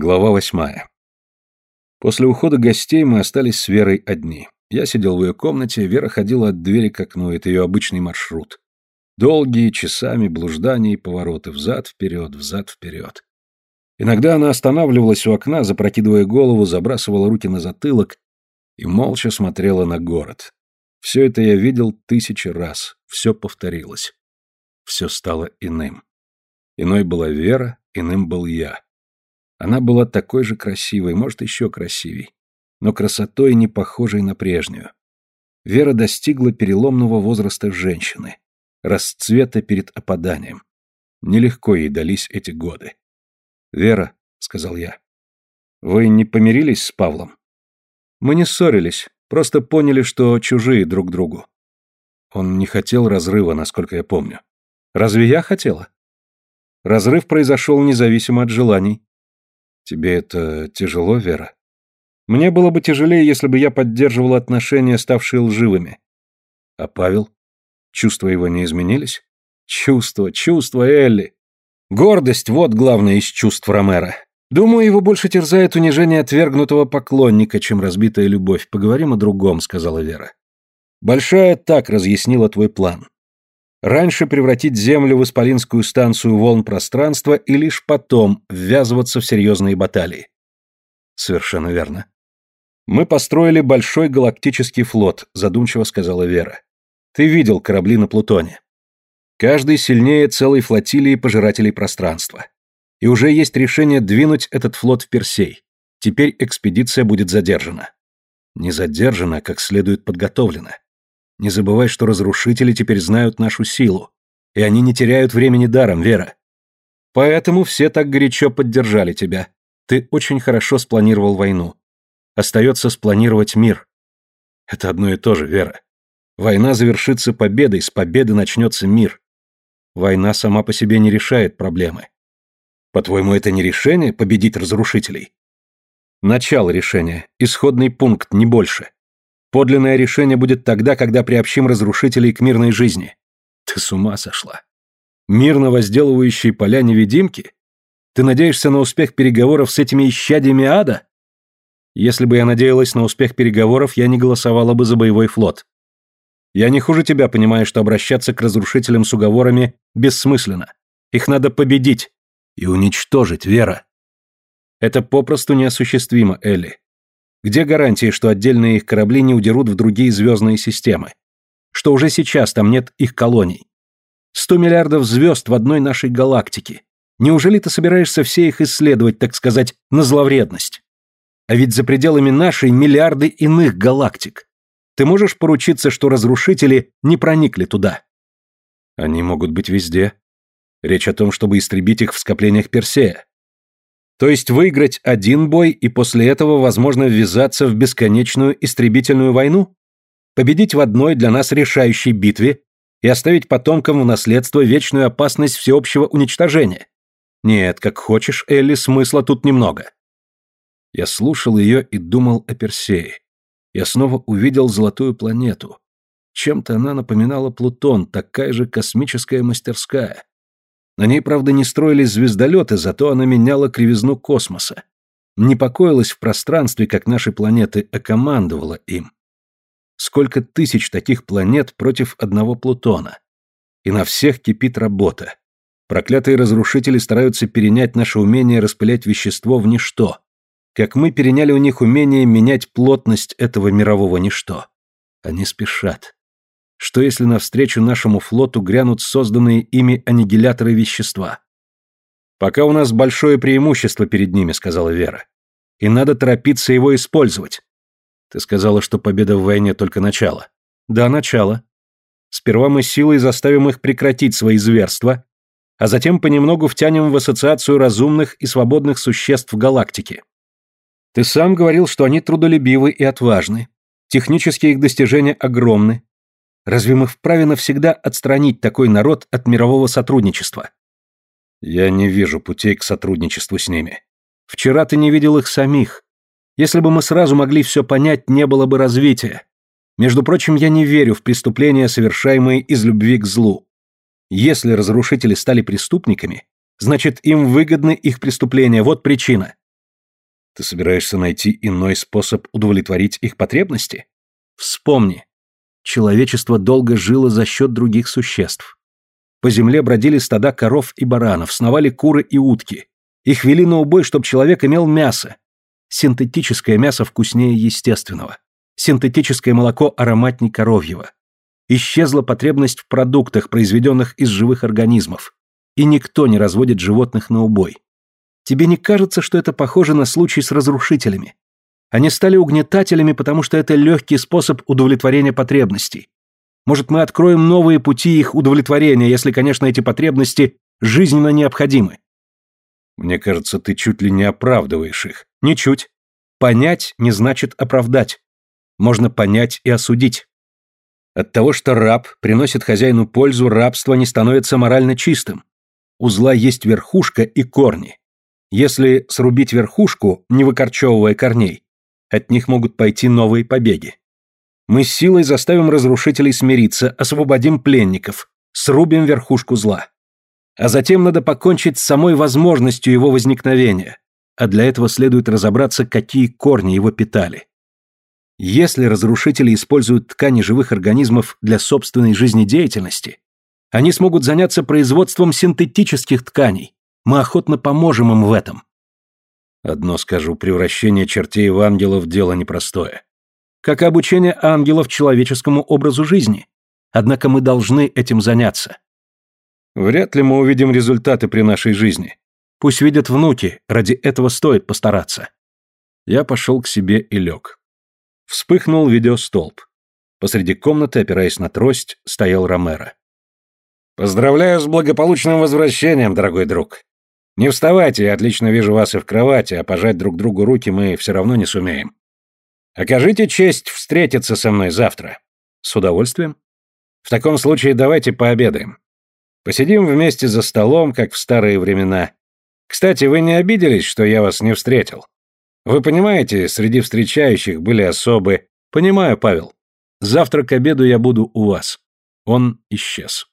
Глава восьмая. После ухода гостей мы остались с Верой одни. Я сидел в ее комнате, Вера ходила от двери к окну, это ее обычный маршрут. Долгие, часами блуждания и повороты, взад-вперед, взад-вперед. Иногда она останавливалась у окна, запрокидывая голову, забрасывала руки на затылок и молча смотрела на город. Все это я видел тысячи раз, все повторилось. Все стало иным. Иной была Вера, иным был я. Она была такой же красивой, может, еще красивей, но красотой не похожей на прежнюю. Вера достигла переломного возраста женщины, расцвета перед опаданием. Нелегко ей дались эти годы. «Вера», — сказал я, — «вы не помирились с Павлом?» «Мы не ссорились, просто поняли, что чужие друг другу». Он не хотел разрыва, насколько я помню. «Разве я хотела?» Разрыв произошел независимо от желаний. Тебе это тяжело, Вера? Мне было бы тяжелее, если бы я поддерживал отношения, ставшие лживыми. А Павел? Чувства его не изменились? Чувства, чувства, Элли. Гордость — вот главное из чувств Ромера. Думаю, его больше терзает унижение отвергнутого поклонника, чем разбитая любовь. Поговорим о другом, сказала Вера. Большая так разъяснила твой план. Раньше превратить Землю в исполинскую станцию волн пространства и лишь потом ввязываться в серьезные баталии. Совершенно верно. Мы построили большой галактический флот, задумчиво сказала Вера. Ты видел корабли на Плутоне. Каждый сильнее целой флотилии пожирателей пространства. И уже есть решение двинуть этот флот в Персей. Теперь экспедиция будет задержана. Не задержана, а как следует подготовлена. Не забывай, что разрушители теперь знают нашу силу, и они не теряют времени даром, Вера. Поэтому все так горячо поддержали тебя. Ты очень хорошо спланировал войну. Остается спланировать мир. Это одно и то же, Вера. Война завершится победой, с победы начнется мир. Война сама по себе не решает проблемы. По-твоему, это не решение победить разрушителей? Начало решения, исходный пункт, не больше. Подлинное решение будет тогда, когда приобщим разрушителей к мирной жизни. Ты с ума сошла. Мирно возделывающие поля невидимки? Ты надеешься на успех переговоров с этими исчадиями ада? Если бы я надеялась на успех переговоров, я не голосовала бы за боевой флот. Я не хуже тебя понимаю, что обращаться к разрушителям с уговорами бессмысленно. Их надо победить и уничтожить, Вера. Это попросту неосуществимо, Элли. Где гарантии, что отдельные их корабли не удерут в другие звездные системы? Что уже сейчас там нет их колоний? Сто миллиардов звезд в одной нашей галактике. Неужели ты собираешься все их исследовать, так сказать, на зловредность? А ведь за пределами нашей миллиарды иных галактик. Ты можешь поручиться, что разрушители не проникли туда? Они могут быть везде. Речь о том, чтобы истребить их в скоплениях Персея. То есть выиграть один бой и после этого, возможно, ввязаться в бесконечную истребительную войну? Победить в одной для нас решающей битве и оставить потомкам в наследство вечную опасность всеобщего уничтожения? Нет, как хочешь, Элли, смысла тут немного. Я слушал ее и думал о Персее. Я снова увидел золотую планету. Чем-то она напоминала Плутон, такая же космическая мастерская. На ней, правда, не строились звездолеты, зато она меняла кривизну космоса. Не покоилась в пространстве, как наши планеты, а командовала им. Сколько тысяч таких планет против одного Плутона. И на всех кипит работа. Проклятые разрушители стараются перенять наше умение распылять вещество в ничто, как мы переняли у них умение менять плотность этого мирового ничто. Они спешат. Что если навстречу нашему флоту грянут созданные ими аннигиляторы вещества? Пока у нас большое преимущество перед ними, сказала Вера. И надо торопиться его использовать. Ты сказала, что победа в войне только начало. Да, начало. Сперва мы силой заставим их прекратить свои зверства, а затем понемногу втянем в ассоциацию разумных и свободных существ галактики. Ты сам говорил, что они трудолюбивы и отважны. Технические их достижения огромны, Разве мы вправе навсегда отстранить такой народ от мирового сотрудничества? Я не вижу путей к сотрудничеству с ними. Вчера ты не видел их самих. Если бы мы сразу могли все понять, не было бы развития. Между прочим, я не верю в преступления, совершаемые из любви к злу. Если разрушители стали преступниками, значит, им выгодны их преступления, вот причина. Ты собираешься найти иной способ удовлетворить их потребности? Вспомни. Человечество долго жило за счет других существ. По земле бродили стада коров и баранов, сновали куры и утки. Их вели на убой, чтобы человек имел мясо. Синтетическое мясо вкуснее естественного. Синтетическое молоко ароматней коровьего. Исчезла потребность в продуктах, произведенных из живых организмов. И никто не разводит животных на убой. Тебе не кажется, что это похоже на случай с разрушителями? Они стали угнетателями, потому что это легкий способ удовлетворения потребностей. Может, мы откроем новые пути их удовлетворения, если, конечно, эти потребности жизненно необходимы. Мне кажется, ты чуть ли не оправдываешь их. Ничуть. Понять не значит оправдать. Можно понять и осудить. От того, что раб приносит хозяину пользу, рабство не становится морально чистым. У зла есть верхушка и корни. Если срубить верхушку, не выкорчевывая корней, от них могут пойти новые побеги. Мы силой заставим разрушителей смириться, освободим пленников, срубим верхушку зла. А затем надо покончить с самой возможностью его возникновения, а для этого следует разобраться, какие корни его питали. Если разрушители используют ткани живых организмов для собственной жизнедеятельности, они смогут заняться производством синтетических тканей. Мы охотно поможем им в этом. Одно скажу, превращение чертей в ангелов – дело непростое как и обучение ангелов человеческому образу жизни. Однако мы должны этим заняться. Вряд ли мы увидим результаты при нашей жизни. Пусть видят внуки, ради этого стоит постараться. Я пошел к себе и лег. Вспыхнул видеостолб. Посреди комнаты, опираясь на трость, стоял Ромеро. «Поздравляю с благополучным возвращением, дорогой друг. Не вставайте, я отлично вижу вас и в кровати, а пожать друг другу руки мы все равно не сумеем. Окажите честь встретиться со мной завтра. С удовольствием. В таком случае давайте пообедаем. Посидим вместе за столом, как в старые времена. Кстати, вы не обиделись, что я вас не встретил? Вы понимаете, среди встречающих были особы... Понимаю, Павел. Завтра к обеду я буду у вас. Он исчез.